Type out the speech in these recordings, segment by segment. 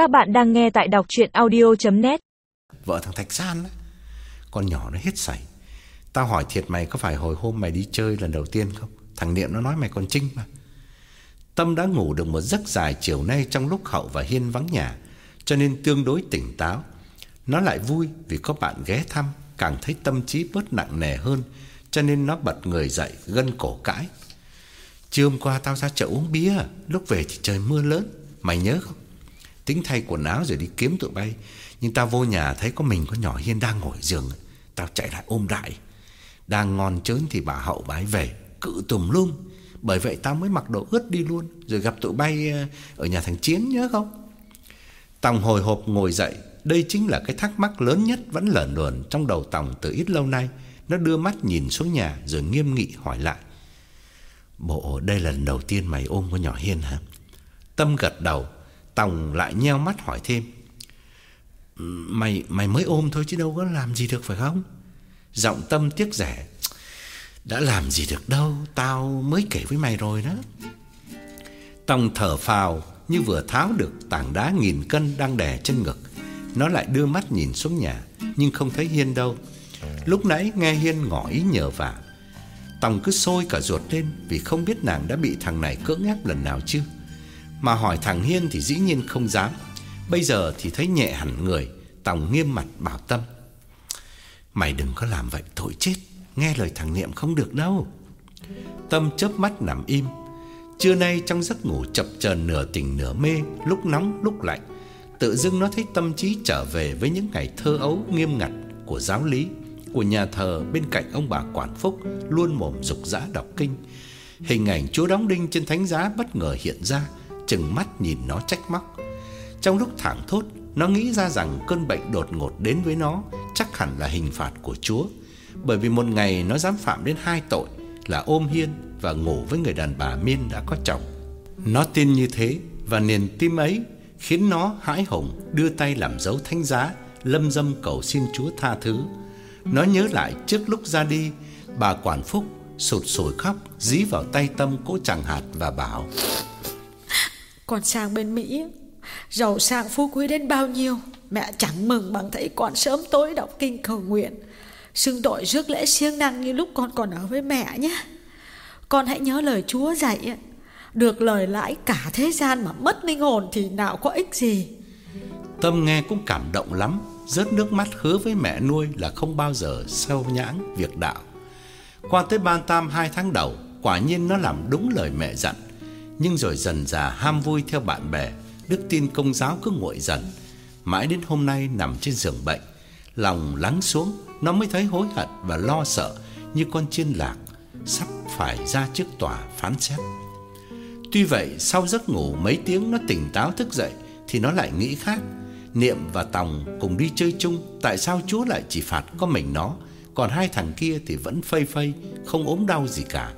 Các bạn đang nghe tại đọc chuyện audio.net Vợ thằng Thạch San á, Con nhỏ nó hết sảy. Tao hỏi thiệt mày có phải hồi hôm mày đi chơi lần đầu tiên không? Thằng Niệm nó nói mày còn trinh mà. Tâm đã ngủ được một giấc dài chiều nay Trong lúc Hậu và Hiên vắng nhà, Cho nên tương đối tỉnh táo. Nó lại vui vì có bạn ghé thăm, Càng thấy tâm trí bớt nặng nề hơn, Cho nên nó bật người dậy, Gân cổ cãi. Trưa hôm qua tao ra chợ uống bia, Lúc về thì trời mưa lớn, Mày nhớ không? Tính thay quần áo rồi đi kiếm tụi bay. Nhưng tao vô nhà thấy có mình có nhỏ Hiên đang ngồi giường. Tao chạy lại ôm đại. Đang ngon chớn thì bà hậu bái về, Cự tùm lum. Bởi vậy tao mới mặc đồ ướt đi luôn, Rồi gặp tụi bay ờ, ở nhà thằng Chiến, nhớ không? Tòng hồi hộp ngồi dậy, Đây chính là cái thắc mắc lớn nhất Vẫn lởn luồn trong đầu Tòng từ ít lâu nay. Nó đưa mắt nhìn xuống nhà Rồi nghiêm nghị hỏi lại. Bộ, đây là lần đầu tiên mày ôm con nhỏ Hiên hả? Tâm gật đầu. Tòng lại nheo mắt hỏi thêm. Mày mày mới ôm thôi chứ đâu có làm gì được phải không? Giọng tâm tiếc rẻ. Đã làm gì được đâu, Tao mới kể với mày rồi đó. Tòng thở phào Như vừa tháo được tảng đá nghìn cân Đang đè trên ngực. Nó lại đưa mắt nhìn xuống nhà, Nhưng không thấy Hiên đâu. Lúc nãy nghe Hiên ngỏ ý nhờ vả. Tòng cứ sôi cả ruột lên Vì không biết nàng đã bị thằng này cưỡng ép lần nào chưa. Mà hỏi thằng Hiên thì dĩ nhiên không dám. Bây giờ thì thấy nhẹ hẳn người, Tòng nghiêm mặt bảo Tâm. Mày đừng có làm vậy, tội chết. Nghe lời thằng Niệm không được đâu. Tâm chớp mắt nằm im. Trưa nay trong giấc ngủ chập chờn nửa tỉnh nửa mê, Lúc nóng, lúc lạnh, Tự dưng nó thấy tâm trí trở về Với những ngày thơ ấu nghiêm ngặt Của giáo lý, Của nhà thờ bên cạnh ông bà Quản Phúc Luôn mồm dục dã đọc kinh. Hình ảnh chúa đóng đinh trên thánh giá bất ngờ hiện ra Chừng mắt nhìn nó trách móc. Trong lúc thảng thốt, Nó nghĩ ra rằng cơn bệnh đột ngột đến với nó Chắc hẳn là hình phạt của Chúa, Bởi vì một ngày nó dám phạm đến hai tội Là ôm hiên và ngủ với người đàn bà miên đã có chồng. Nó tin như thế Và niềm tin ấy Khiến nó hãi hùng, đưa tay làm dấu thánh giá, Lâm dâm cầu xin Chúa tha thứ. Nó nhớ lại trước lúc ra đi, Bà Quản Phúc sụt sùi khóc, Dí vào tay tâm cỗ chẳng hạt và bảo con sang bên Mỹ, Giàu sang phú quý đến bao nhiêu, Mẹ chẳng mừng bằng thấy con sớm tối đọc kinh cầu nguyện, Xưng tội rước lễ siêng năng như lúc con còn ở với mẹ nhé. Con hãy nhớ lời Chúa dạy, Được lời lãi cả thế gian mà mất linh hồn thì nào có ích gì. Tâm nghe cũng cảm động lắm, Rớt nước mắt hứa với mẹ nuôi là không bao giờ sâu nhãng việc đạo. Qua tới ban tam hai tháng đầu, Quả nhiên nó làm đúng lời mẹ dặn. Nhưng rồi dần dà ham vui theo bạn bè, Đức tin công giáo cứ nguội dần. Mãi đến hôm nay nằm trên giường bệnh, Lòng lắng xuống, Nó mới thấy hối hận và lo sợ Như con chiên lạc Sắp phải ra trước tòa phán xét. Tuy vậy, sau giấc ngủ mấy tiếng nó tỉnh táo thức dậy Thì nó lại nghĩ khác. Niệm và Tòng cùng đi chơi chung, Tại sao Chúa lại chỉ phạt có mình nó? Còn hai thằng kia thì vẫn phây phây, Không ốm đau gì cả.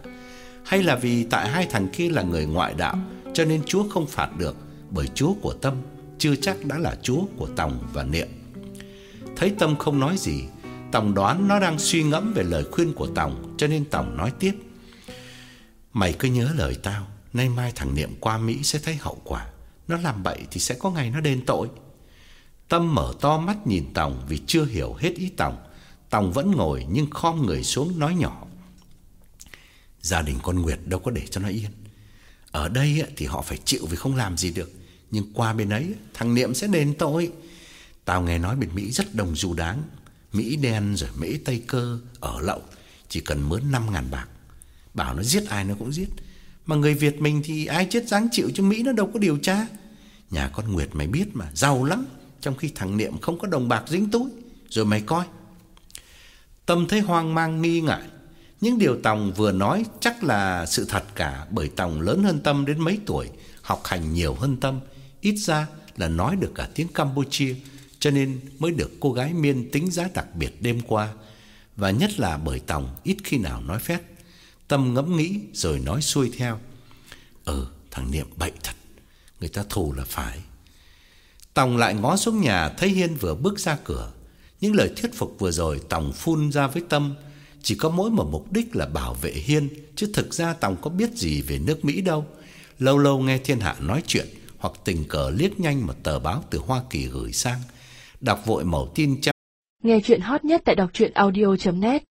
Hay là vì tại hai thằng kia là người ngoại đạo, Cho nên Chúa không phạt được, Bởi Chúa của Tâm, Chưa chắc đã là Chúa của Tòng và Niệm. Thấy Tâm không nói gì, Tòng đoán nó đang suy ngẫm về lời khuyên của Tòng, Cho nên Tòng nói tiếp. Mày cứ nhớ lời tao, Nay mai thằng Niệm qua Mỹ sẽ thấy hậu quả. Nó làm bậy thì sẽ có ngày nó đền tội. Tâm mở to mắt nhìn Tòng Vì chưa hiểu hết ý Tòng. Tòng vẫn ngồi nhưng khom người xuống nói nhỏ. Gia đình con Nguyệt đâu có để cho nó yên. Ở đây thì họ phải chịu vì không làm gì được. Nhưng qua bên ấy, Thằng Niệm sẽ đền tội. Tao nghe nói bên Mỹ rất đồng dù đáng. Mỹ đen rồi Mỹ Tây Cơ, Ở lậu. Chỉ cần mướn 5 ngàn bạc. Bảo nó giết ai nó cũng giết. Mà người Việt mình thì ai chết dáng chịu chứ Mỹ nó đâu có điều tra. Nhà con Nguyệt mày biết mà, Giàu lắm. Trong khi thằng Niệm không có đồng bạc dính túi. Rồi mày coi. Tâm thấy hoang mang, nghi ngại. Những điều Tòng vừa nói chắc là sự thật cả, Bởi Tòng lớn hơn Tâm đến mấy tuổi, Học hành nhiều hơn Tâm, Ít ra là nói được cả tiếng Campuchia, Cho nên mới được cô gái miên tính giá đặc biệt đêm qua. Và nhất là bởi Tòng ít khi nào nói phét. Tâm ngẫm nghĩ rồi nói xuôi theo. Ừ thằng Niệm bậy thật, Người ta thù là phải. Tòng lại ngó xuống nhà, Thấy Hiên vừa bước ra cửa. Những lời thuyết phục vừa rồi Tòng phun ra với Tâm chỉ có mỗi một mục đích là bảo vệ Hiên, chứ thực ra Tòng có biết gì về nước Mỹ đâu. Lâu lâu nghe Thiên Hạ nói chuyện hoặc tình cờ liếc nhanh một tờ báo từ Hoa Kỳ gửi sang, đọc vội mẩu tin cha. Nghe chuyện hot nhất tại đọc truyện audio net